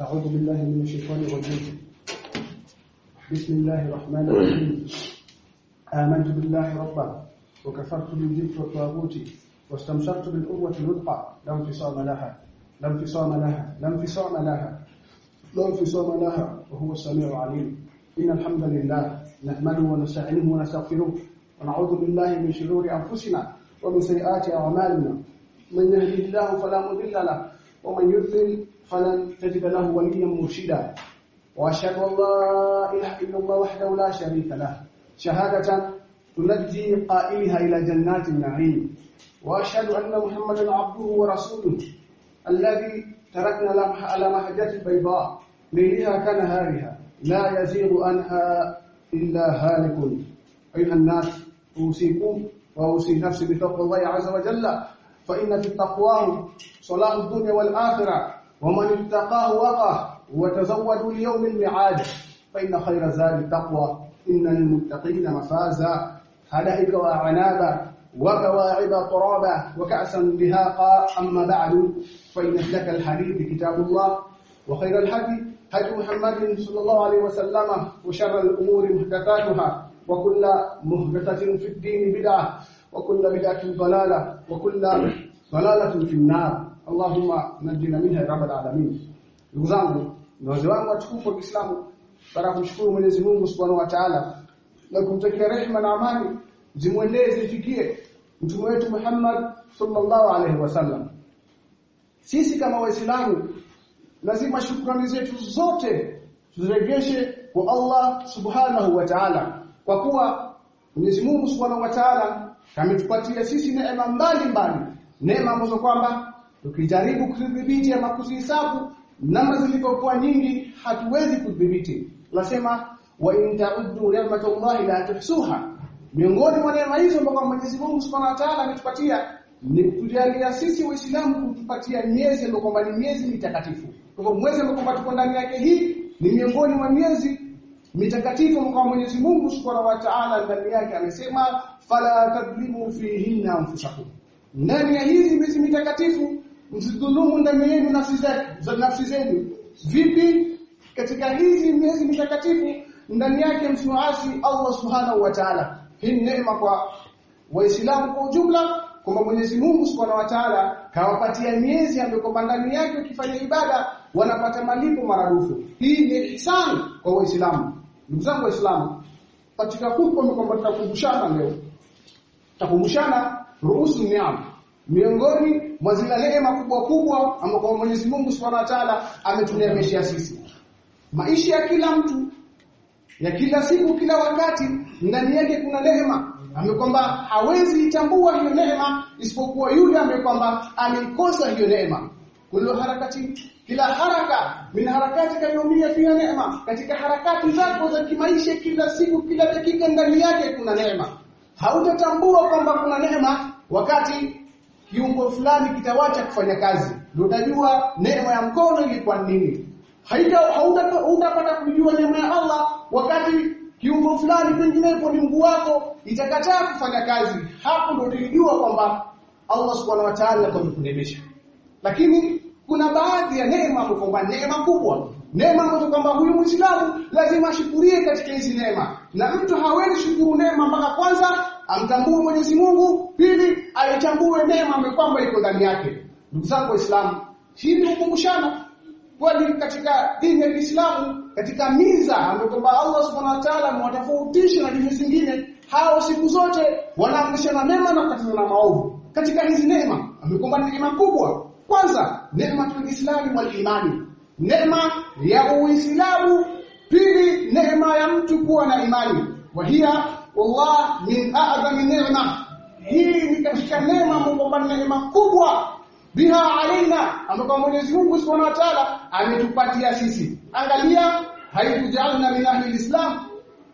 أعوذ بالله من الشيطان الرجيم. بسم الله الرحمن الرحيم. آمنت بالله ربا وكفرت بالجبت والطاغوت واستمسكت بالقوة الوثقى. لا انفصام لها. لا انفصام لها. لا انفصام لها. لا انفصام لها. وهو السميع العليم. إن الحمد لله نحمده ونستعينه ونستغفره ونعوذ بالله من شرور أنفسنا ومن سيئات أعمالنا. من يهده الله فلا مضل له ومن يضلل فلن تجد له وليا مرشدا. وأشهد أن لا إله إلا الله وحده لا شريك له. شهادة تنجي قائلها إلى جنات النعيم. وأشهد أن محمدا عبده ورسوله الذي تركنا على محجة البيضاء ليلها كنهارها. لا يزيغ عنها إلا هالك. أيها الناس أوصيكم وأوصي نفسي بتقوى الله عز وجل. فإن في التقوى صلاح الدنيا والآخرة ومن اتقاه وقاه وتزودوا ليوم الميعاد فإن خير زاد التقوى. إن للمتقين مفازا. حدائق وعنابا وكواعب ترابا وكأسا دهاقا أما بعد فإن لك الحديث كتاب الله وخير الهدي هدي محمد صلى الله عليه وسلم وشر الأمور محدثاتها وكل محدثة في الدين بدعة. وكل بدعة ضلالة وكل ضلالة في النار اللهم نجنا منها رب العالمين ndugu zangu na wazee wangu watukufu wa Kiislamu para kumshukuru Mwenyezi Mungu Subhanahu wa Ta'ala na kumtakia rehema na amani zimwendee zifikie mtume wetu Muhammad sallallahu alaihi wasallam sisi kama waislamu lazima shukrani zetu zote tuziregeshe kwa Allah Subhanahu wa Ta'ala kwa kuwa Mwenyezi Mungu Subhanahu wa Ta'ala ametupatia sisi neema mbalimbali. Neema ambazo kwamba tukijaribu kudhibiti ama kuzihesabu namna zilivyokuwa nyingi hatuwezi kudhibiti. Lasema wa in ta'uddu ni'matallahi la tuhsuha. Miongoni mwa neema hizo ambazo Mwenyezi Mungu Subhanahu wa Ta'ala ametupatia ni kutujalia sisi waislamu kutupatia miezi ambayo kwamba ni miezi mitakatifu. Kwa hivyo mwezi ambao kwamba tuko ndani yake hii ni miongoni mwa miezi mitakatifu kwa Mwenyezi Mungu Subhanahu wa Ta'ala ndani yake amesema fala tadlimu fihinna anfusakum. Ndani ya hizi miezi mitakatifu msidhulumu ndani yenu nafsi za nafsi zenu. Vipi? Katika hizi miezi mitakatifu ndani yake msimuasi Allah Subhanahu wa Ta'ala. Hii neema kwa waislamu kwa ujumla kwamba Mwenyezi Mungu Subhanahu wa Ta'ala kawapatia miezi ambayo ndani yake ukifanya ibada wanapata malipo maradufu. Hii ni ihsan kwa waislamu ndugu zangu waislamu katika huko kwamba tutakumbushana leo tutakumbushana ruhusu niam. Miongoni mwa zile neema kubwa kubwa ambapo Mwenyezi Mungu Subhanahu wa Ta'ala ametuneemesha sisi. Maisha ya kila mtu ya kila siku kila wakati ndani yake kuna neema. Amekwamba hawezi itambua hiyo neema isipokuwa yule amekwamba ameikosa hiyo neema kullu harakati kila haraka min harakati kayumia fiha neema. Katika harakati zako za kimaisha kila siku kila dakika ndani yake kuna neema. Hautatambua kwamba kuna neema wakati kiungo fulani kitawacha kufanya kazi. Ndio utajua neema ya mkono ilikuwa nini. Haita hautapata kujua neema ya Allah wakati kiungo fulani penginepo ni mguu wako itakataa kufanya kazi. Hapo ndio utajua kwamba Allah subhanahu wa ta'ala amekuneemesha lakini kuna baadhi ya neema kwamba neema kubwa. Neema ambazo kwamba huyu Muislamu lazima ashukurie katika hizi neema. Na mtu hawezi shukuru neema mpaka kwanza amtambue Mwenyezi Mungu pili aitambue neema ambayo iko ndani yake. Ndugu zangu waislamu hii ni kukumbushana kwani katika dini ya Kiislamu katika miza ambayo kwamba Allah Subhanahu wa Ta'ala amewatofautisha na dini zingine hao siku zote wanaamrishana mema na kukatazana maovu. Katika hizi neema ambayo kwamba neema kubwa. Kwanza neema ya Uislamu wal imani. Neema ya Uislamu pili neema ya mtu kuwa na imani. Wa hiya wallah min a'zami ni'ma, hii ni katika neema ambayo neema kubwa. Biha alaina ambapo Mwenyezi Mungu Subhanahu wa Ta'ala ametupatia sisi. Angalia haikujalna min ahli islam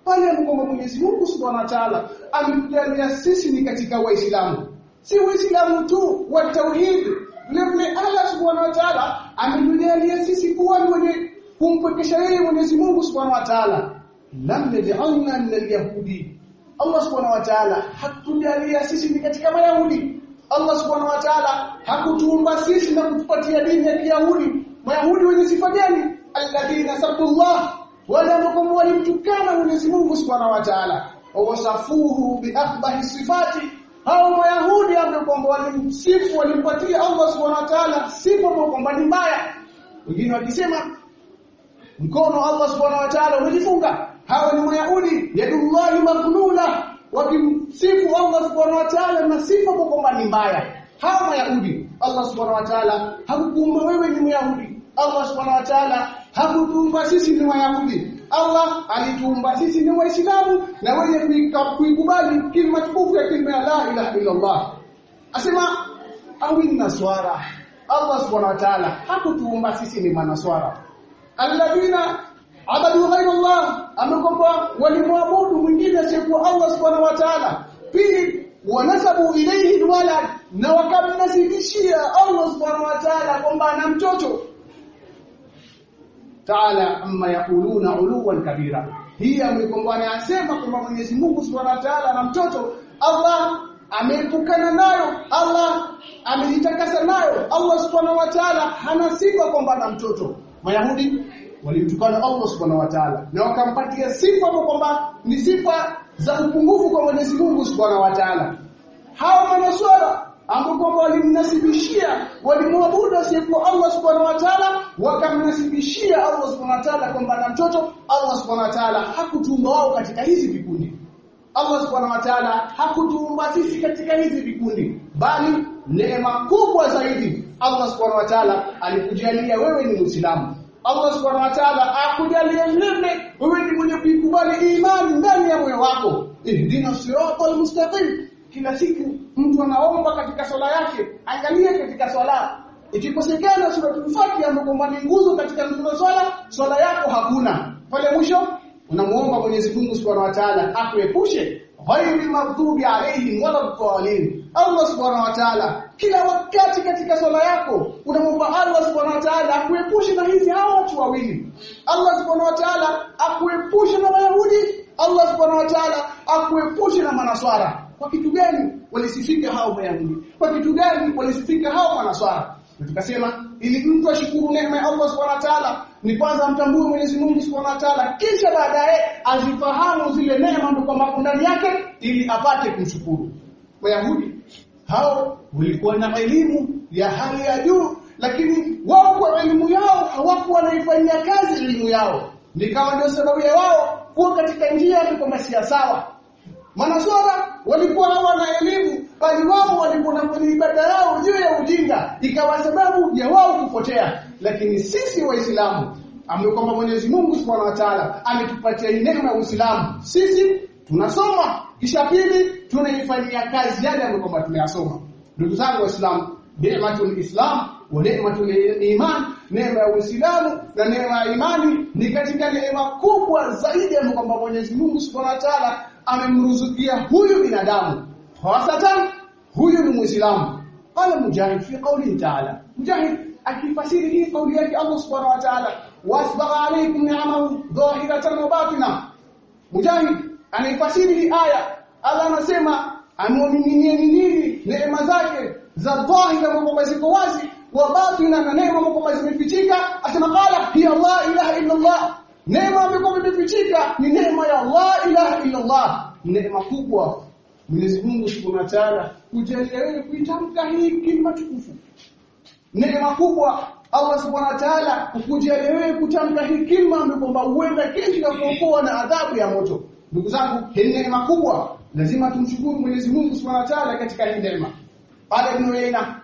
pale ambapo Mwenyezi Mungu Subhanahu wa Ta'ala ametujalia sisi ni katika waislamu. Si waislamu tu wa tauhid vile vile Allah Subhanahu wa Ta'ala ametujalia sisi kuwa ni wenye kumpekesha yeye Mwenyezi Mungu Subhanahu wa Ta'ala. Lam naj'alna min al-yahudi. Allah Subhanahu wa Ta'ala hatujalia sisi ni katika mayahudi. Allah subhanahu wa ta'ala hakutuumba sisi na kutupatia dini ya Kiyahudi. Mayahudi wenye sifa gani? Alladhina sabullah wale ambao walimtukana Mwenyezi Mungu subhanahu wa ta'ala. Wasafuhu biakbahi sifati hao Wayahudi ambao walimsifu walimpatia Allah subhanahu wa ta'ala sifa kwamba ni mbaya. Wengine wakisema mkono Allah subhanahu wa ta'ala umejifunga hawa ni mayahudi yadullahi maghlula wakimsifu Allah subhanahu wa ta'ala na sifa kwamba ni mbaya. Hawa Wayahudi Allah subhanahu wa ta'ala hakukuumba wewe ni myahudi Allah subhanahu wa ta'ala hakutuumba sisi ni wayahudi Allah alituumba sisi ni waislamu na wenye kuikubali kilima tukufu ya kilima ya la ilaha illa Allah asema awinna swara. Allah subhanahu wa ta'ala hakutuumba sisi ni manaswara. Alladhina abadu ghayra Allah amekopa walimwabudu mwingine asiyekuwa Allah subhanahu wa ta'ala. Pili wanasabu ilayhi walad na wakamnasibishia Allah subhanahu wa ta'ala kwamba ana mtoto ta'ala amma yaquluna uluwan kabira. Hii amekombana asema kwamba Mwenyezi Mungu Subhanahu wa Ta'ala na mtoto. Allah ameepukana nayo. Allah amejitakasa nayo. Allah Subhanahu wa Ta'ala hana sifa kwamba na mtoto. Mayahudi walimtukana Allah Subhanahu wa Ta'ala na wakampatia sifa kwamba ni sifa za upungufu kwa Mwenyezi Mungu Subhanahu wa Ta'ala. Hao manaswara ambao walimnasibishia walimwabudu asiyekuwa Allah subhanahu wa ta'ala wakamnasibishia Allah subhanahu wa ta'ala kwamba na mtoto. Allah subhanahu wa ta'ala hakutuumba wao katika hizi vikundi. Allah subhanahu wa ta'ala hakutuumba sisi katika hizi vikundi bali neema kubwa zaidi Allah subhanahu wa ta'ala alikujalia wewe ni Muislamu. Allah subhanahu wa ta'ala akujalia wewe wewe ni mwenye kuikubali imani ndani ya moyo wako. Ihdina siratal mustaqim kila siku mtu anaomba katika swala yake angalie katika swala. Ikikosekana suratul fatiha ambapo nguzo katika nguzo swala swala yako hakuna. Pale mwisho unamuomba Mwenyezi Mungu Subhanahu wa Ta'ala akuepushe. Ghairi maghdubi alaihim wala dhalin. Allah Subhanahu wa Ta'ala kila wakati katika swala yako unamwomba Allah Subhanahu wa Ta'ala akuepushe na hizi hawa watu wawili. Allah Subhanahu wa Ta'ala akuepushe na Wayahudi. Allah Subhanahu wa Ta'ala akuepushe na manaswara kwa kitu gani walisifika hao Wayahudi kwa kitu gani walisifika hao manaswara tukasema ili mtu ashukuru neema ya Allah Subhanahu wa Ta'ala ni kwanza amtambue Mwenyezi Mungu Subhanahu wa Ta'ala kisha baadaye azifahamu zile neema ndio kwamba ndani yake ili apate kumshukuru. Wayahudi hao walikuwa na elimu ya hali ya juu lakini wao kwa elimu yao hawakuwa wanaifanyia kazi elimu yao. Nikawa ndio sababu ya wao kuwa katika njia ya si sawa Manaswara walikuwa hawana elimu bali wao walikuwa na ibada yao juu ya ujinga. Ikawa sababu ya wao kupotea. Lakini sisi waislamu ambao kwamba Mwenyezi Mungu Subhanahu wa Ta'ala ametupatia neema ya Uislamu sisi tunasoma. Kisha pili tunaifanyia kazi yale ambayo kwamba tumeyasoma. Ndugu zangu waislamu ni'matul islam wa ni'matul iman neema ya Uislamu na neema ya imani ni katika neema kubwa zaidi ambayo kwamba Mwenyezi Mungu Subhanahu wa Ta'ala amemruzukia huyu binadamu. Hasatan huyu ni muislamu. Qala mujahid fi qawli ta'ala. Mujahid akifasiri hii kauli yake Allah subhanahu wa ta'ala wasbagha alaykum ni'amahu dhahiratan wa batina. Mujahid anaifasiri hii aya Allah anasema amuaminieni nini neema zake za dhahira kwamba ziko wazi wa batina na neema kwamba zimefichika? Asema qala hiya Allah ilaha illa Allah Neema ambayo imefichika ni neema ya la ilaha illa Allah. Neema kubwa. Mwenyezi Mungu Subhanahu wa Ta'ala kujalia wewe kuitamka hii kilima tukufu. Neema kubwa Allah Subhanahu wa Ta'ala kukujalia wewe kutamka hii kilima ambayo kwamba uenda kesho na kuokoa na adhabu ya moto. Ndugu zangu, hii neema kubwa. Lazima tumshukuru Mwenyezi Mungu Subhanahu wa Ta'ala katika hii neema. Baada Ibn Uyayna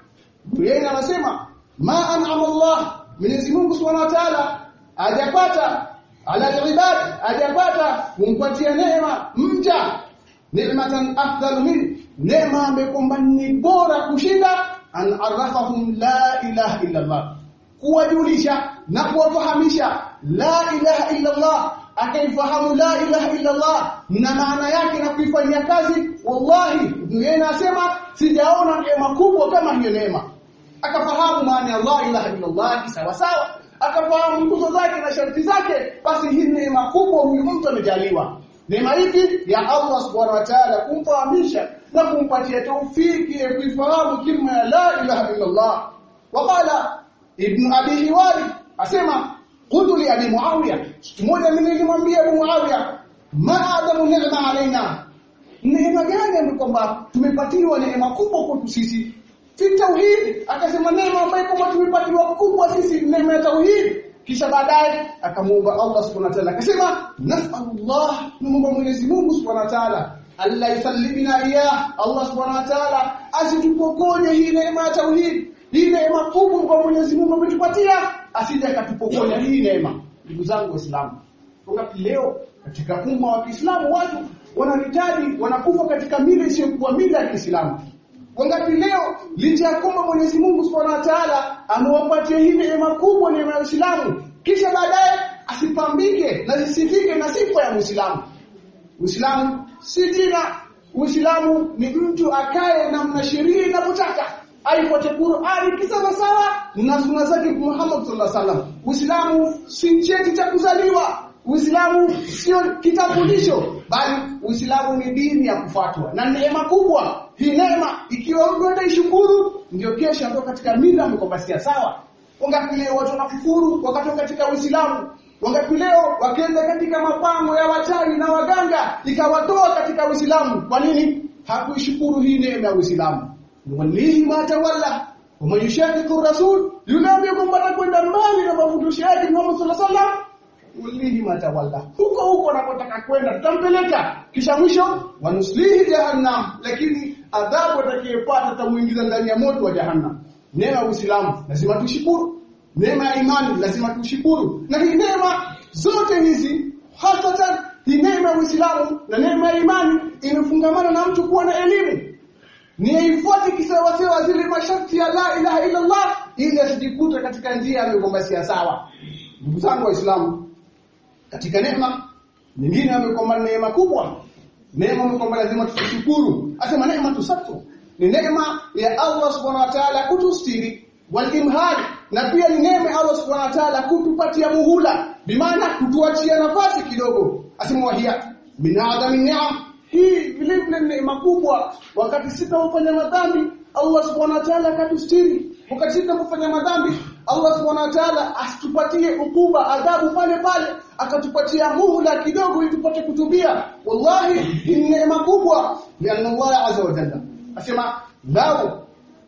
Uyayna anasema ma an'ama Allah Mwenyezi Mungu Subhanahu wa Ta'ala hajapata ala ibad hajapata kumpatia neema mja ni'matan afdal min neema amekomba ni bora kushinda. An arafahum la ilaha illa Allah kuwajulisha na kuwafahamisha la ilaha illa Allah akaifahamu la ilaha illa Allah na maana yake na kuifanyia kazi wallahi yeye anasema sijaona neema kubwa kama hiyo neema. Akafahamu maana ya la ilaha illa Allah sawa sawa akafahamu nguzo zake na sharti zake basi hii neema kubwa huyu mtu amejaliwa. Neema ipi ya Allah subhanahu wa ta'ala kumfahamisha na kumpatia taufiki ya kuifahamu kima ya la ilaha illa Allah waqala ibn abi hiwari asema qultu li abi muawiya. Mmoja mimi nilimwambia abu muawiya ma adamu ni'ma alaina neema gani kwamba tumepatiwa neema kubwa kwetu sisi fi tauhid akasema neema ambayo kwamba tumepatiwa kubwa sisi neema ya tauhid kisha baadaye akamuomba Allah subhanahu wa ta'ala. Akasema nas'alullah namuomba Mwenyezi Mungu subhanahu wa ta'ala. Alla yusallimina iyah Allah subhanahu wa ta'ala asitupokonye hii neema ya tauhid hii neema kubwa kwa Mwenyezi Mungu ametupatia. Asije akatupokonya hii neema. Ndugu zangu waislamu kwa leo katika umma wa Kiislamu watu wanahitaji wanakufa katika mila isiyokuwa mila ya Kiislamu Wangapi leo licha ya kwamba Mwenyezi Mungu Subhanahu wa Ta'ala amewapatia hii neema kubwa neema ya Uislamu kisha baadaye asipambike na zisifike na sifa ya Muislamu. Uislamu si jina, Uislamu ni mtu akae na sheria inapotaka aifuate Qur'ani kisawa sawa na sunna zake Muhammad sallallahu alaihi wasallam. Uislamu si cheti cha kuzaliwa, Uislamu sio kitambulisho bali Uislamu ni dini ya kufuatwa na neema kubwa. Hii neema ikiwa mtu ataishukuru ndio kesha ndio katika mila mkobasia sawa. Wangapi leo watu wanakufuru wakati katika Uislamu? Wangapi leo wakaenda katika mapango ya wachawi na waganga ikawatoa katika Uislamu? Kwa nini? Hakuishukuru hii neema ya Uislamu. Wallahi ma tawalla rasul yule ambaye kwamba anakwenda mbali na mafundisho yake Muhammad sallallahu alaihi wasallam ulihi matawalla huko huko anapotaka kwenda tutampeleka kisha mwisho wanuslihi jahannam lakini adhabu atakayepata tamuingiza ndani ya moto wa jahannam. Neema ya Uislamu lazima tushukuru neema ya imani lazima tushukuru na hii neema zote hizi hasatan. Hii neema ya Uislamu na neema ya imani imefungamana na mtu kuwa na elimu. Ni aifuate kisawasawa zile masharti ya la ilaha illa Allah ili asijikute katika njia aliyogombania sawa. Ndugu zangu waislamu katika neema nyingine amekomba neema kubwa neema kwamba lazima tushukuru asema neema tusatu ni neema ya Allah subhanahu wa ta'ala kutustiri. Walimhal na pia ni neema Allah subhanahu wa ta'ala kutupatia muhula. Bimaana kutuachia nafasi kidogo. Asema wahia min adami ni'am. Hii vile vile neema kubwa. Wakati sitafanya madhambi Allah subhanahu wa ta'ala akatustiri wakati sitafanya madhambi Allah subhanahu wa ta'ala asitupatie ukuba adhabu pale pale akatupatia muhula kidogo ili tupate kutubia. Wallahi ni neema kubwa ya Allah azza wa jalla. Asema lau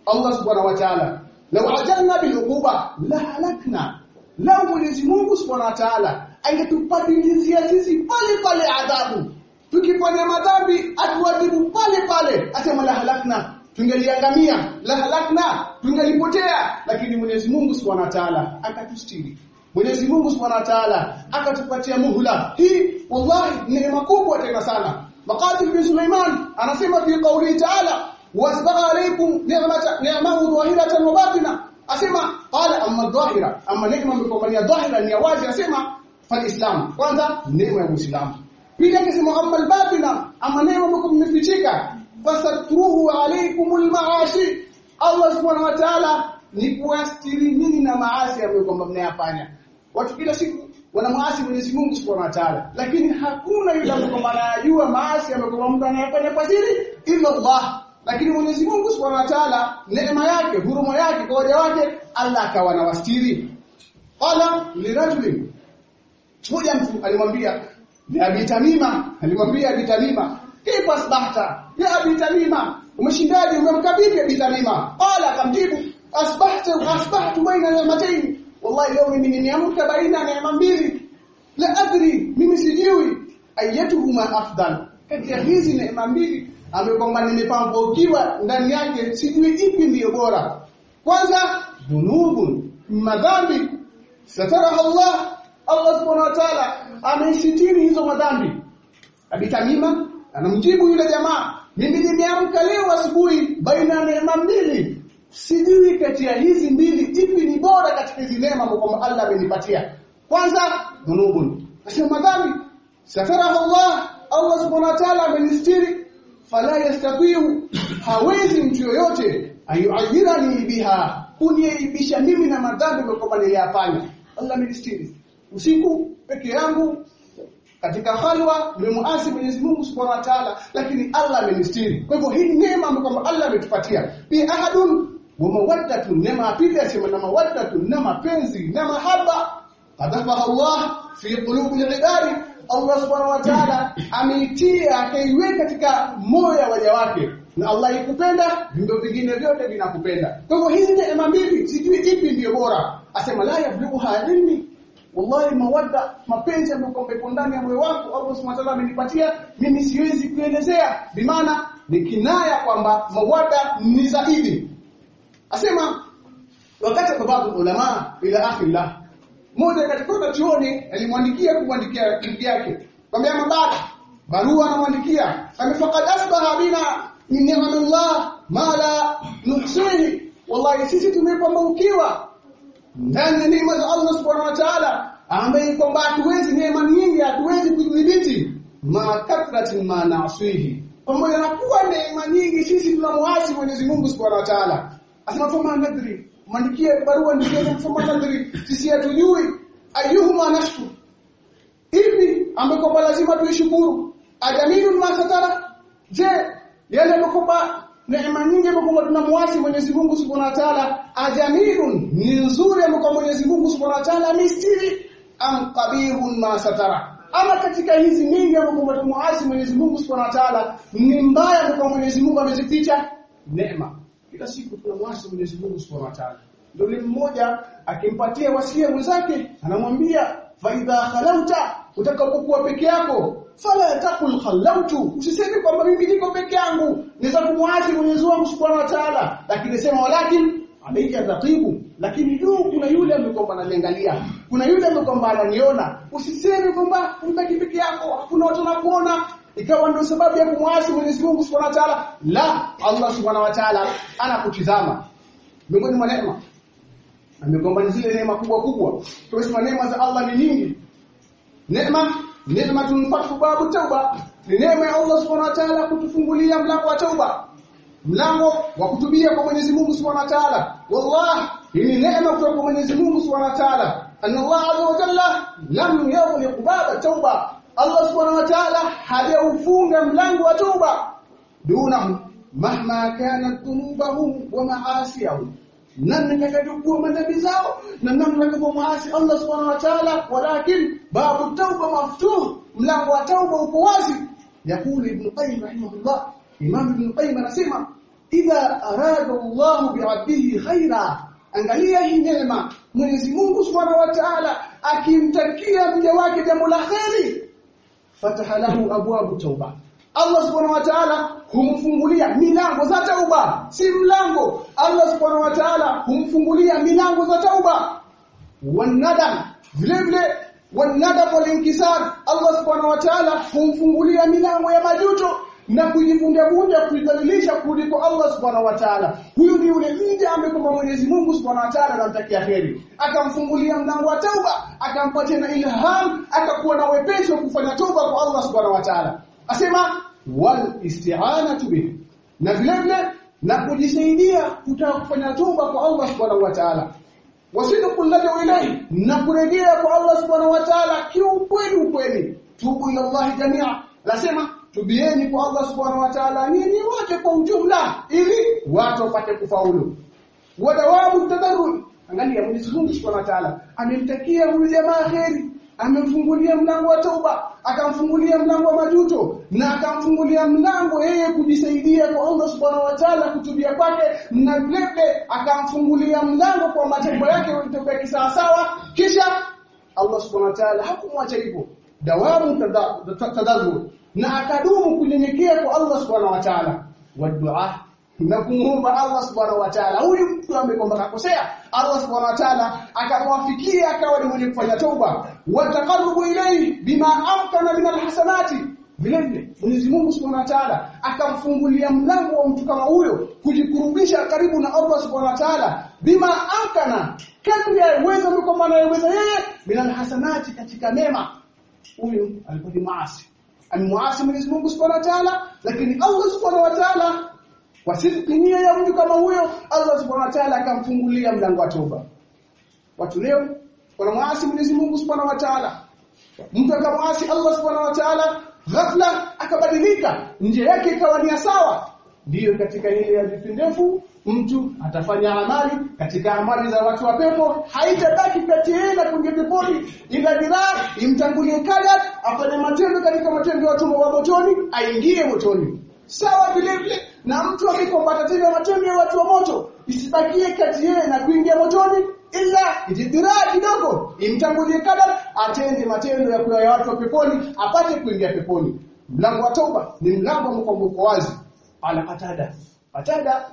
Allah subhanahu wa ta'ala law ajalna bil uquba la halakna. Law Mwenyezi Mungu subhanahu wa ta'ala angetupatilizia sisi pale pale adhabu. Tukifanya madhambi atuadhibu pale pale. Asema la halakna tungeliangamia. La halakna tungelipotea. Lakini Mwenyezi Mungu Subhanahu wa Ta'ala akatustiri. Mwenyezi Mungu Subhanahu wa Ta'ala akatupatia muhula. Hii wallahi neema kubwa tena sana. Maqatil bin Sulaiman anasema fi qawli ta'ala wasbagha alaykum ni'mata ni'amahu dhahiratan wa batina. Asema qala amma dhahira. Amma neema mkomania dhahira ni wazi asema fal islam. Kwanza neema ya Uislamu. Pili akisema amma al-batina. Amma neema mkomnifichika fasatruhu alaykum almaashi Allah subhanahu wa ta'ala ni kuastiri nini na maasi ambayo kwamba mnayafanya. Watu kila siku wanamwasi Mwenyezi Mungu subhanahu wa ta'ala. Lakini hakuna yule ambaye anajua maasi ambayo mtu anayafanya kwa siri illa Allah. Lakini Mwenyezi Mungu subhanahu wa ta'ala neema yake huruma yake kwa waja wake Allah akawa anawastiri qala lirajulin mmoja mtu alimwambia ni Abi Tamima. Alimwambia Abi Tamima Kaifa asbahta? Ya Abi Tamima, umeshindaje umemkabidhi Abi Tamima? Qala akamjibu, asbahtu asbahtu baina ni'matayn. Wallahi leo mimi niniamka baina ya neema mbili. La adri, mimi sijui ayatuhuma afdal. Kati ya hizi neema mbili amekwamba kwamba nimepambukiwa ndani yake sijui ipi ndiyo bora. Kwanza dhunubun, madhambi. Satara Allah, Allah subhanahu wa ta'ala ameisitiri hizo madhambi. Abi Tamima anamjibu yule jamaa mimi nimeamka leo asubuhi baina ya neema mbili. Sijui kati ya hizi mbili ipi ni bora katika hizi neema kwamba Allah amenipatia. Kwanza dhunubun nasema madhambi Safara Allah Allah subhanahu wa ta'ala amenistiri fala yastatiu. Hawezi mtu yoyote ayuajirani biha. Kuniaibisha mimi na madhambi ambayo niliyafanya. Allah amenistiri usiku peke yangu katika halwa nimemuasi Mwenyezi Mungu Subhanahu wa Ta'ala lakini Allah amenistiri. Kwa hivyo hii neema ambayo kwamba Allah ametupatia bi ahadun wa mawaddatu neema pili asema na mawaddatu na mapenzi na mahaba. Qadafaha Allah fi qulubi al-ibadi Allah Subhanahu wa Ta'ala ameitia akaiweka katika moyo wa waja wake. Na Allah ikupenda viumbe vingine vyote vinakupenda. Kwa hivyo hizi neema mbili sijui ipi ndiyo bora. Asema la yablugha ilmi wallahi mawadda mapenzi ambayo ndani ya moyo wako Allah Subhanahu wa amenipatia mimi siwezi kuelezea. Bimaana ni kinaya kwamba mawadda ni zaidi. Asema wakati kwa baadhi ulama ila akhillah mmoja katika chuoni alimwandikia kumwandikia bibi yake. Kwambia mabada barua anamwandikia. Amefaqad asbaha bina min ni'amillah ma la nuhsini wallahi sisi tumepambaukiwa ndani ya neema za Allah subhanahu wa ta'ala ambaye kwamba hatuwezi neema nyingi hatuwezi kudhibiti. Ma kathratin ma na'sihi. Pamoja na kuwa neema nyingi sisi tunamwasi Mwenyezi Mungu subhanahu wa ta'ala. Asema fama nadri mwandikie barua ndio fama nadri sisi hatujui ayuhuma nashkur. Ipi ambako lazima tuishukuru? Ajaminu ma satara? Je yale ambayo neema nyingi ambapo tunamwasi Mwenyezi Mungu Subhanahu wa Ta'ala ajamilun ni nzuri ambapo Mwenyezi Mungu Subhanahu wa Ta'ala amistiri am qabihun ma satara. Ama katika hizi nyingi ambapo tunamwasi Mwenyezi Mungu Subhanahu wa Ta'ala ni mbaya kwa Mwenyezi Mungu amezificha? Neema. Kila siku tunamwasi Mwenyezi Mungu Subhanahu wa Ta'ala. Ndio mmoja akimpatia wasia mwenzake anamwambia faidha khalauta utakapokuwa peke yako fala takul khalautu usiseme kwamba mimi niko peke yangu. Naweza kumwasi Mwenyezi Mungu Subhanahu wa Ta'ala. Lakini sema walakin alayka raqibu lakini juu kuna yule amekomba ananiangalia kuna yule amekomba ananiona. Usiseme kwamba unabaki peke yako. Hakuna watu wanakuona. Ikawa ndio sababu ya kumwasi Mwenyezi Mungu Subhanahu wa Ta'ala. La Allah Subhanahu wa Ta'ala anakutizama. Miongoni mwa neema. Amegombana zile neema kubwa kubwa. Tumesema neema za Allah ni nyingi. Neema neema tunfatu babu tauba. Ni neema ya Allah Subhanahu wa Ta'ala kutufungulia mlango wa tauba. Mlango wa kutubia kwa Mwenyezi Mungu Subhanahu wa Ta'ala. Wallahi hii ni neema kutoka kwa Mwenyezi Mungu Subhanahu wa Ta'ala. Anna Allah azza wa jalla lam yaghliq baba tauba. Allah Subhanahu wa Ta'ala hajaufunga mlango wa tauba. Dunahu mahma kanat dhunubahum wa ma'asiyahum namna itakavyokuwa madhambi zao? Na namna itakavyomuasi Allah Subhanahu wa Ta'ala? Walakin babu tauba maftuh mlango wa tauba uko wazi. Yakuli ibn qayyim rahimahullah imam ibn qayyim anasema idha arada Allah bi'abdihi khaira angalia hii neema Mwenyezi Mungu Subhanahu wa Ta'ala akimtakia mja wake jambo la khairi fataha lahu abwabu tauba Allah Subhanahu wa Ta'ala humfungulia milango za tauba. Si mlango. Allah Subhanahu wa Ta'ala humfungulia milango za tauba. Wanadam. Vile vile wanadam walinkisar Allah Subhanahu wa Ta'ala humfungulia milango ya majuto na kujivunja vunja kuidhalilisha kuliko Allah Subhanahu wa Ta'ala. Huyu ni yule mja ambaye kwa Mwenyezi Mungu Subhanahu wa Ta'ala anamtakia heri akamfungulia mlango wa tauba akampatia na ilham akakuwa na wepesi wa kufanya toba kwa Allah Subhanahu wa Ta'ala asema wal isti'anatu bihi na vile vile na kujisaidia kutaka kufanya toba kwa Allah Subhanahu wa Ta'ala. Wasidu lad'u ilayhi na kurejea kwa Allah Subhanahu wa Ta'ala kiukweli ukweli. Tubu ila Allah jamia. Nasema tubieni kwa Allah Subhanahu wa Ta'ala nini wote kwa ujumla ili watu wapate kufaulu. Wadawamu tadarrun angalia Mwenyezi Mungu Subhanahu wa Ta'ala amemtakia huyu jamaa heri amemfungulia mlango wa tauba akamfungulia mlango wa majuto na akamfungulia mlango yeye kujisaidia kwa Allah Subhanahu wa Ta'ala kutubia kwake na vilevile akamfungulia mlango kwa matendo yake yatokea kisawa sawa kisha Allah Subhanahu wa Ta'ala hakumwacha hivyo. Dawamu tadharru na akadumu kunyenyekea kwa Allah Subhanahu wa Ta'ala. Wa du'a na kumuomba Allah Subhanahu wa Ta'ala. Huyu mtu amekomba kakosea, Allah Subhanahu wa Ta'ala akamwafikia akawa ni mwenye kufanya toba, wa taqarrubu ilayhi bima amkana min alhasanati. Vile vile Mwenyezi Mungu Subhanahu wa Ta'ala akamfungulia mlango wa mtu kama huyo kujikurubisha karibu na Allah Subhanahu wa Ta'ala bima amkana, kadri ya uwezo mkomba anayeweza yeye min alhasanati, katika mema. Huyu alikuwa ni maasi, amemuasi Mwenyezi Mungu Subhanahu wa Ta'ala, lakini Allah Subhanahu wa Ta'ala kwa nia ya mtu kama huyo Allah Subhanahu wa Ta'ala akamfungulia mlango wa toba. Watu leo wanamwasi Mwenyezi Mungu Subhanahu wa Ta'ala. mtu akamwasi Allah subhanahu wa ta'ala ghafla akabadilika njia yake ikawa ni sawa ndiyo katika ile ya vipindefu mtu atafanya amali katika amali za watu wa pepo haitabaki kati yeye na kwenye peponi ila bila imtangulie kadar afanye matendo katika matendo ya watu wa motoni aingie motoni sawa vile vile na mtu akikombata tena matendo ya watu wa moto isibakie kati yeye na kuingia motoni ila ijidiraa kidogo imtangulie kadar atende matendo ya kuya watu wa peponi apate kuingia peponi. Mlango wa toba ni mlango mkomboko wazi. Ala patada. Patada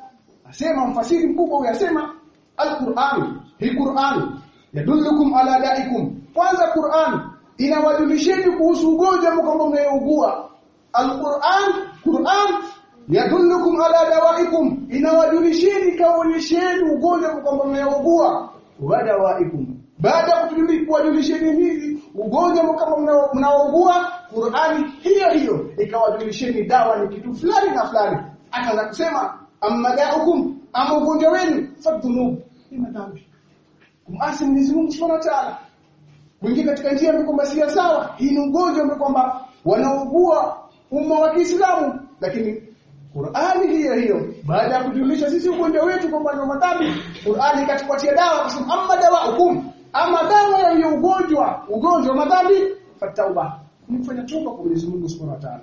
asema mfasiri mkubwa huyu asema alquran hii quran yadullukum ala daikum. Kwanza quran inawajulisheni kuhusu ugonjwa mkombo mnayougua alquran quran yadullukum ala dawaikum. Inawajulisheni kaonyesheni ugonjwa kwamba mnayougua wa dawaikum. Baada ya kuwajulisheni hivi ugonjwa kama mnaougua Qur'ani hiyo hiyo ikawajulisheni dawa ni kitu fulani na fulani. Akaanza kusema amma da'ukum ama ugonjwa wenu fadhunub. Ni madhambi. Kumasi Subhanahu wa Ta'ala. Mwingine katika njia ambayo kwamba si sawa. Hii ni ugonjwa ambao kwamba wanaugua umma wa Kiislamu. Lakini Qur'ani hiyo hiyo. Baada ya kujulisha sisi ugonjwa wetu kwamba ni madhambi Qur'ani ikatupatia dawa kusema amma dawa hukum. Ama dawa ya hiyo ugonjwa ugonjwa madhambi fatauba. Mfanye toba kwa Mwenyezi Mungu Subhanahu wa Ta'ala.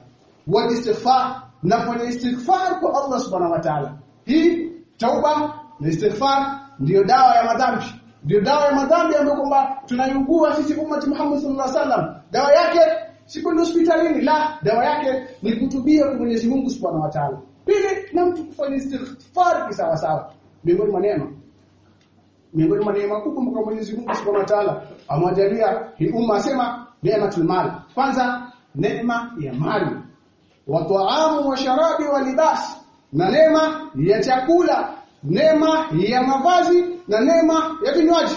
Wa istighfar na kufanya istighfar kwa Allah Subhanahu wa Ta'ala. Hii tauba na istighfar ndiyo dawa ya madhambi. Ndio dawa ya madhambi ambayo kwamba tunaiugua sisi umma Muhammad sallallahu alaihi wasallam. Dawa yake si kwenda hospitalini la dawa yake ni kutubia kwa Mwenyezi Mungu Subhanahu wa Ta'ala. Pili na mtu kufanya istighfar kwa sawa. Miongoni mwa neema. Miongoni mwa neema kubwa kwa Mwenyezi Mungu Subhanahu wa Ta'ala amwajalia hii umma asema neematul mali kwanza neema ya mali. Wa taamu wa sharabi wa libas. Na neema ya chakula. Neema ya mavazi. Na neema ya vinywaji.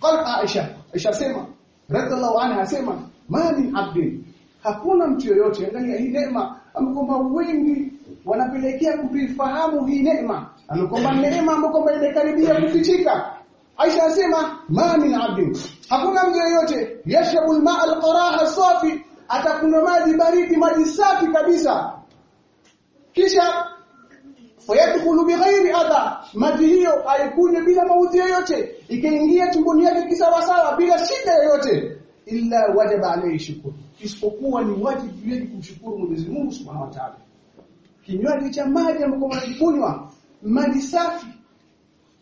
Qal Aisha. Aisha sema radhiallahu anha sema ma min abdin hakuna mtu yoyote angalia hii neema amekwamba wengi wanapelekea kuifahamu hii neema. Amekwamba neema ambayo kwamba imekaribia kufichika. Aisha asema ma min abdin hakuna mtu yoyote. Yashrabu almaa alqaraha safi atakunywa maji baridi maji safi kabisa. Kisha fayadkhulu bighairi adha. Maji hiyo haikunywi bila maudhi yoyote. Ikaingia tumboni yake yoyote illa wajaba alayhi shukr isipokuwa ni wajibu yeye kumshukuru Mwenyezi Mungu Subhanahu wa Ta'ala. Kinywaji cha maji ambapo unakunywa maji safi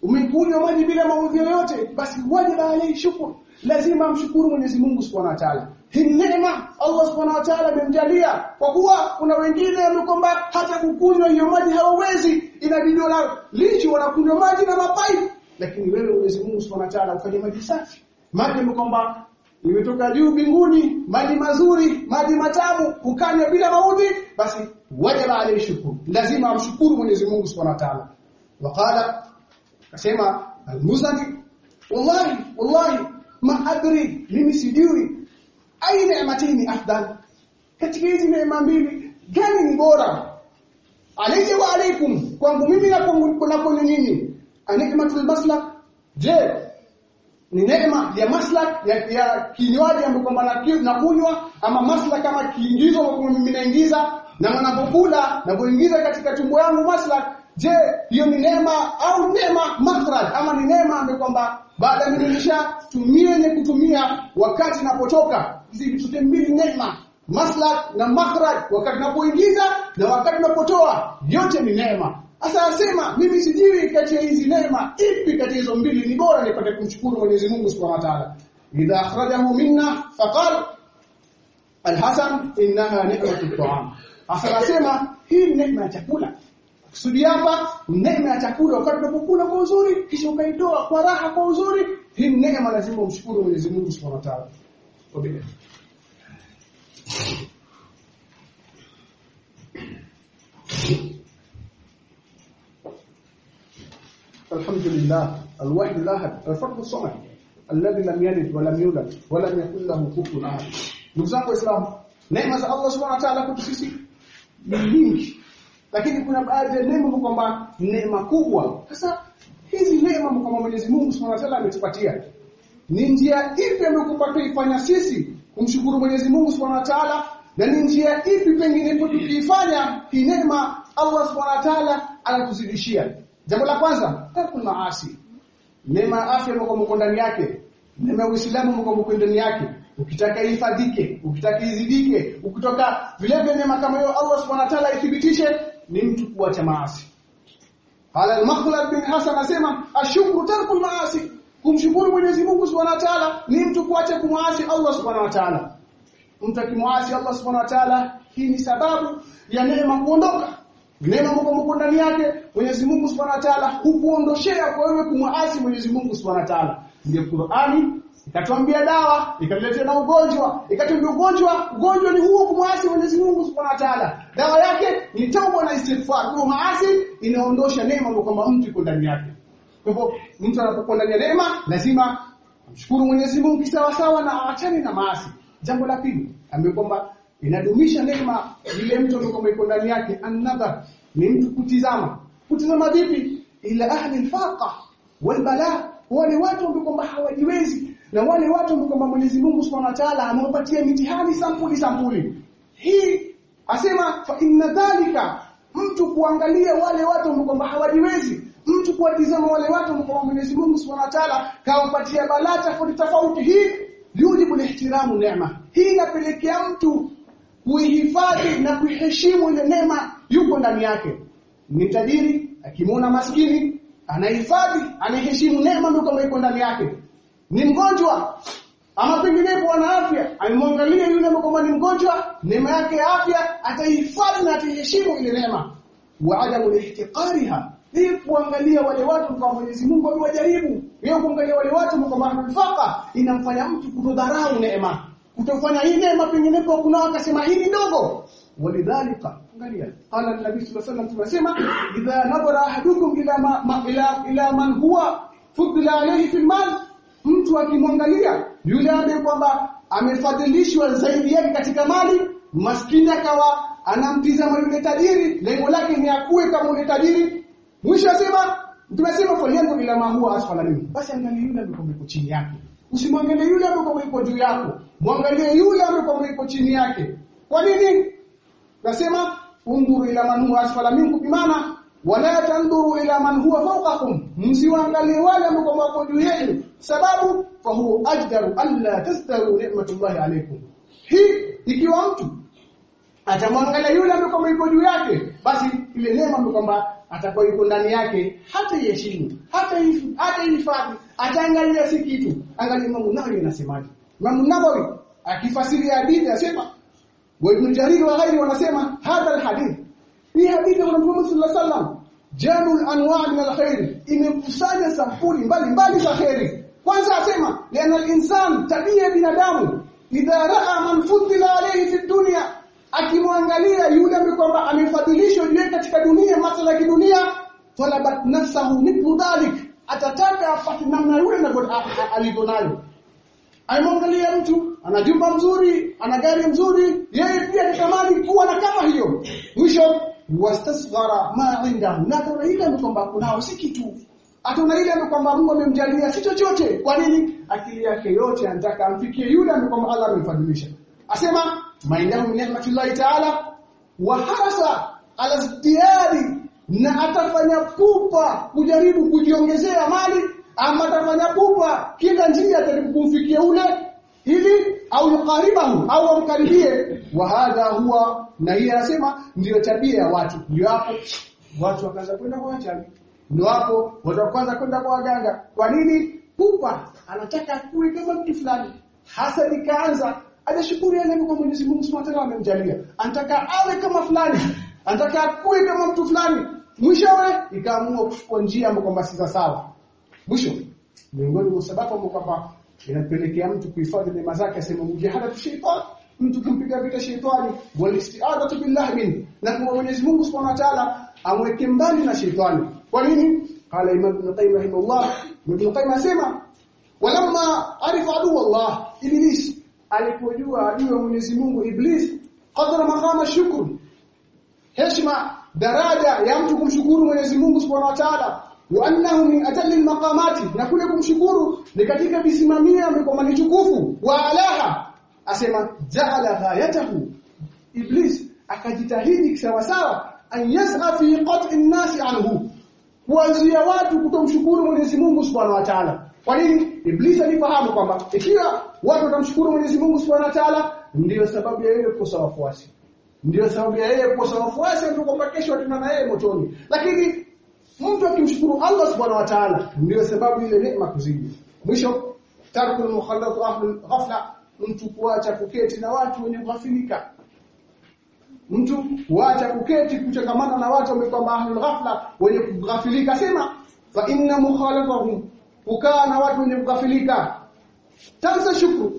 umekunywa maji bila maudhi yoyote basi wajaba alayhi shukr lazima amshukuru Mwenyezi Mungu Subhanahu wa Ta'ala. Hii neema Allah Subhanahu wa Ta'ala amemjalia kwa kuwa kuna wengine wamekomba hata kukunywa hiyo maji hawawezi. Inabidi wala lichi wanakunywa maji na mapai. Lakini wewe Mwenyezi Mungu Subhanahu wa Ta'ala ufanye maji safi. Maji amekomba imetoka juu mbinguni maji mazuri maji matamu ukanywa bila maudhi basi wajaba alayhi shukuru lazima amshukuru Mwenyezi Mungu Subhanahu wa Ta'ala. Waqala akasema al-Muzani wallahi wallahi ma adri mimi sijui ai neematini afdal? Katika hizi neema mbili gani ni bora? Alayhi wa alaykum kwangu mimi na kwangu nyinyi anikmatul maslak je ni neema ya maslak ya, ya kinywaji ambapo kwamba na kunywa ama maslak kama kiingizo kwa mimi naingiza na ninapokula na kuingiza katika tumbo yangu maslak je hiyo ni neema au neema makhraj ama ni neema ambayo kwamba baada ya mimi nishatumia yenye kutumia wakati napotoka hizi vitu mbili neema maslak na makhraj wakati napoingiza na wakati napotoa yote ni neema sasa asema mimi sijui kati ya hizi neema ipi kati hizo mbili ni bora nipate kumshukuru Mwenyezi Mungu Subhanahu wa Ta'ala? Idha akhrajahu minna faqal Al-Hasan innaha ni'matu ta'am hasa asema hii ni neema ya chakula. Kusudi hapa neema ya chakula wakati unapokula kwa uzuri kisha ukaitoa kwa raha kwa uzuri hii neema lazima umshukuru Mwenyezi Mungu Subhanahu wa Ta'ala. Wabila الحمد لله الواحد الاحد الفرد الصمد الذي لم يلد ولم يولد ولم يكن له كفوا احد ndugu zangu waislamu neema za Allah subhanahu wa ta'ala kwetu sisi ni nyingi lakini kuna baadhi ya neema kwamba neema kubwa sasa hizi neema kwamba Mwenyezi Mungu subhanahu wa ta'ala ametupatia ni njia ipi amekupa tuifanya sisi kumshukuru Mwenyezi Mungu Subhanahu wa Ta'ala na ni njia ipi pengine tukiifanya hii neema Allah Subhanahu wa Ta'ala anatuzidishia Jambo la kwanza tarkul maasi. Neema ya afya mko ndani yake. Neema Uislamu mko mko ndani yake. Ukitaka ifadhike, ukitaka izidike ukitoka vile vile neema kama hiyo Allah Subhanahu wa Ta'ala ithibitishe ni mtu kuacha maasi. Qala al-Makhlad bin Hasan anasema ashukru tarkul maasi kumshukuru Mwenyezi Mungu Subhanahu wa Ta'ala ni mtu kuacha kumwasi Allah Subhanahu wa Ta'ala. Mtu akimwasi Allah Subhanahu wa Ta'ala hii ni sababu ya neema kuondoka neema mko mko ndani yake Mwenyezi Mungu Subhanahu wa Ta'ala hukuondoshea kwa wewe kumwasi Mwenyezi Mungu Subhanahu wa Ta'ala. Ndio Qur'ani ikatuambia dawa ikatuletea na ugonjwa ikatuambia ugonjwa ugonjwa ni huo kumwasi Mwenyezi Mungu Subhanahu wa Ta'ala. Dawa yake ni tauba na istighfar. Kwa maasi inaondosha neema kwamba mtu yuko ndani yake. Kwa hivyo mtu anapokuwa ndani ya neema lazima amshukuru Mwenyezi Mungu sawa sawa na aachane na maasi. Jambo la pili ambaye kwamba inadumisha neema ile mtu aliyokuwa iko ndani yake anadha ni mtu kutizama. Kutizama vipi? Ila ahli alfaqa walbala wale watu ambao kwamba hawajiwezi na wale watu ambao kwamba Mwenyezi Mungu Subhanahu wa Ta'ala amewapatia mitihani sampuli sampuli. Hii asema fa inna dhalika mtu kuangalia wale watu ambao kwamba hawajiwezi mtu kuwatizama wale watu ambao Mwenyezi Mungu Subhanahu wa Ta'ala kawapatia balaa tofauti tofauti. Hii yujibu ihtiramu neema. Hii inapelekea mtu kuihifadhi na kuiheshimu ile neema yuko ndani yake. Ni tajiri akimwona maskini anahifadhi anaheshimu neema ndio kama iko ndani yake. Ni mgonjwa ama penginepo ana afya amemwangalia yule ambaye ni mgonjwa neema yake ya afya ataihifadhi na ataiheshimu ile neema. Wa adamu ihtiqariha ili kuangalia wale watu kwa Mwenyezi Mungu amewajaribu yeye kuangalia wale watu kwa manufaa inamfanya mtu kutodharau neema kutofanya hii neema penginepo kuna akasema hii ndogo. Walidhalika angalia qala an-nabi sallallahu alayhi tunasema idha nadhara ahadukum ila ma, ila, ila man huwa fudila alayhi fil mal. Mtu akimwangalia yule ambaye kwamba amefadhilishwa zaidi yake katika mali maskini akawa anamtizama yule tajiri lengo lake ni akue kama yule tajiri. Mwisho asema tumesema faliangu ila ma huwa asfala basi angalia yule ambaye chini yake usimwangalie yule ambaye yuko juu yako. Mwangalie yule ambaye yuko chini yake. Kwa nini? Nasema unduru ila man huwa asfala minkum bimaana wala tanduru ila man huwa fawqakum. Msiwangalie wale ambao wako juu yenu sababu fa huwa ajdaru alla tastaru ni'matullahi alaykum. Hii ikiwa mtu atamwangalia yule ambaye yuko juu yake basi ile neema ndio kwamba atakuwa yuko ndani yake hata yeshimu hata hata hifadhi ataangalia si kitu. Angalia Imam Nawawi anasemaje Imam Nawawi akifasiri hadithi asema wa Ibn Jarir wa ghairi wanasema hadha alhadith. Hii hadithi ya Mtume sallallahu alaihi wasallam jamul anwa' min alkhair imekusanya sampuli mbalimbali za khairi kwanza asema liana alinsan tabia binadamu idha raa man fudila alayhi fi dunya akimwangalia yule ambaye kwamba amefadhilishwa juu katika dunia masala ya kidunia talabat nafsahu mithlu dhalik atataka afate namna yule alivyonayo Aimwangalia mtu ana jumba mzuri, ana gari mzuri, yeye pia nitamani kuwa na kama hiyo. Mwisho wastasghara ma inda Na ila ile kwamba kunao si kitu. Atuna ile kwamba Mungu amemjalia si chochote. Kwa nini? Akili yake yote anataka amfikie yule kwamba Allah amemfadhilisha. Asema maindahu ni'matullahi ta'ala wa harasa ala ziyadi na atafanya pupa kujaribu kujiongezea mali ama atafanya pupa kila njia atajaribu kumfikia ule ili au yukaribahu au amkaribie. Wa hadha huwa na hii anasema ndio tabia ya watu. Ndio hapo watu wakaanza kwenda kwa wachawi ndio hapo watu wakaanza kwenda kwa waganga. Kwa nini? Pupa anataka kuwe kama mtu fulani. Hasa nikaanza ajashukuru yale kwa Mwenyezi Mungu Subhanahu wa amemjalia. Anataka awe kama fulani. Anataka akue kama mtu fulani. Mwishowe ikaamua kuchukua njia ambayo kwamba si sawa. Mwisho miongoni mwa sababu kwamba inapelekea mtu kuhifadhi neema zake asema mjahada shaitani. Mtu kumpiga vita shaytani walistiadatu billahi min na kwa Mwenyezi Mungu Subhanahu wa Ta'ala amweke mbali na shaitani. Kwa nini? Qala imam ibn qayyim rahimahullah. Ibn qayyim asema walamma arifa adu Allah iblis alipojua wa Mwenyezi Mungu iblis qadra maqama shukr. Heshima daraja ya mtu kumshukuru Mwenyezi Mungu Subhanahu wa Ta'ala. Wa annahu min ajalli maqamati na kule kumshukuru ni katika visimamia ambapo ni tukufu. Wa alaha asema ja'ala ghayatahu. Iblis akajitahidi kisawa sawa yas'a fi qat'i an-nas anhu. Kuanzia watu kutomshukuru Mwenyezi Mungu Subhanahu wa Ta'ala. Kwa nini? Iblis alifahamu kwamba ikiwa watu watamshukuru Mwenyezi Mungu Subhanahu wa Ta'ala. Ndiyo sababu ya yeye kukosa wafuasi. Ndiyo sababu ya yeye kukosa wafuasi ndio kwamba kesho atana na yeye motoni. Lakini mtu akimshukuru Allah Subhanahu wa Ta'ala ndiyo sababu ile neema kuzidi. Mwisho tarkul mukhallatu ahlul ghafla mtu kuacha kuketi na watu wenye ghafilika mtu kuacha kuketi kuchangamana na watu kwamba ahlul ghafla wenye kughafilika sema fa inna mukhalatahum kukaa na watu wenye kughafilika tansa shukru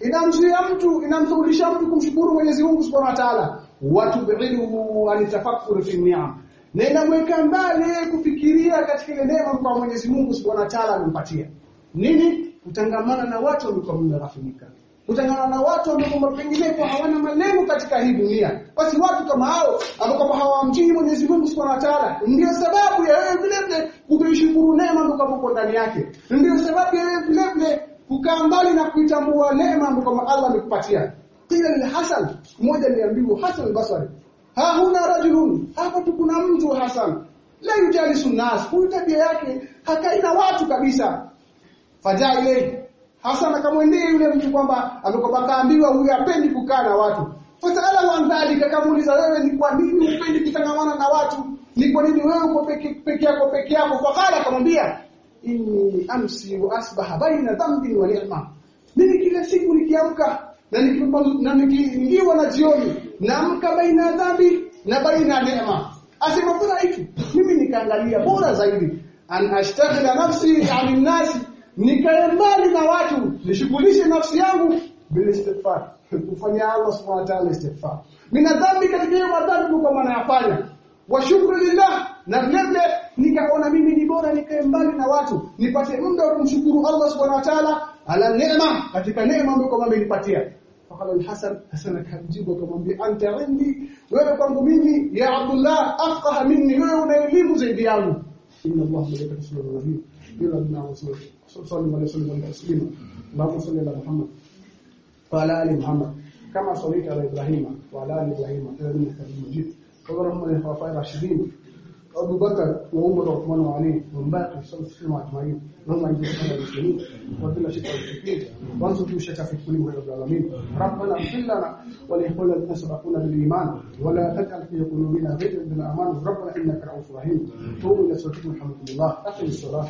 inamzuia mtu inamsaulisha mtu kumshukuru Mwenyezi Mungu Subhanahu wa Ta'ala. Watubiduhu anitafakkuru fi ni'am. Na inamweka mbali kufikiria katika ile neema kwa Mwenyezi Mungu Subhanahu wa Ta'ala amempatia. Nini? Kutangamana na watu ambao wameghafilika kutangamana na watu ambao pengine kwa hawana malengo katika hii dunia. Basi watu kama hao ambao hawamjui Mwenyezi Mungu Subhanahu wa Ta'ala ndio sababu ya wewe vile vile kutoishukuru neema ambayo ndani yake. Ndio sababu ya wewe vile vile kukaa mbali na kuitambua neema ambayo Allah amekupatia. Kila lil Hasan mmoja aliambiwa Hasan al-Basri ha huna rajulun hapa tu kuna mtu Hasan. La yujalisu nas huyu tabia yake hakai na watu kabisa. Fajaa ile Hasan akamwendea yule mtu kwamba amekuwa kaambiwa huyu hapendi kukaa na watu. Fataala wa dhalika kamuuliza wewe ni kwa nini upendi kutangamana na watu? Ni kwa nini wewe uko peke yako peke yako? Fakala akamwambia inni amsi wa asbaha baina dhambi wa ni'ma. Mimi kila siku nikiamka na na nikiingiwa na jioni naamka baina dhambi na baina neema asema bora hitu mimi nikaangalia bora zaidi. An ashtaghila nafsi ani nasi nikae mbali na watu nishughulishe nafsi yangu bil istighfar. Kufanya Allah subhanahu wa ta'ala istighfar. Mina dhambi katika madhambi kwa maana yafanya wa shukru lillah. Na vilevile nikaona mimi ni bora nikae mbali na watu nipate muda wa kumshukuru Allah subhanahu wa ta'ala ala neema katika neema ambayo kama nilipatia. Fakala alhasan hasan akamjibu akamwambia anta indi wewe kwangu mimi ya abdullah afqaha minni wewe una elimu zaidi yangu. Inna allah la malaikatahu yusalluna nabii yula ibn rasul sallallahu alayhi wa sallam taslima. Allahumma salli ala muhammad wa ala ali muhammad. Kama sallaita ala ibrahima wa ala ali ibrahima innaka hamidun majid فضل هم الخلفاء الراشدين أبو بكر وعمر وعثمان وعلي ومن بعد وسلم سلم أجمعين اللهم أجل سنة المسلمين وأدلنا شكا المسلمين وانصر في شكا في كل رب العالمين. ربنا اغفر لنا ولإخواننا الذين سبقونا بالإيمان. ولا تجعل في قلوبنا غير من الأمان ربنا إنك رؤوف رحيم. قوموا إلى صلاتكم رحمكم الله. أقم الصلاة.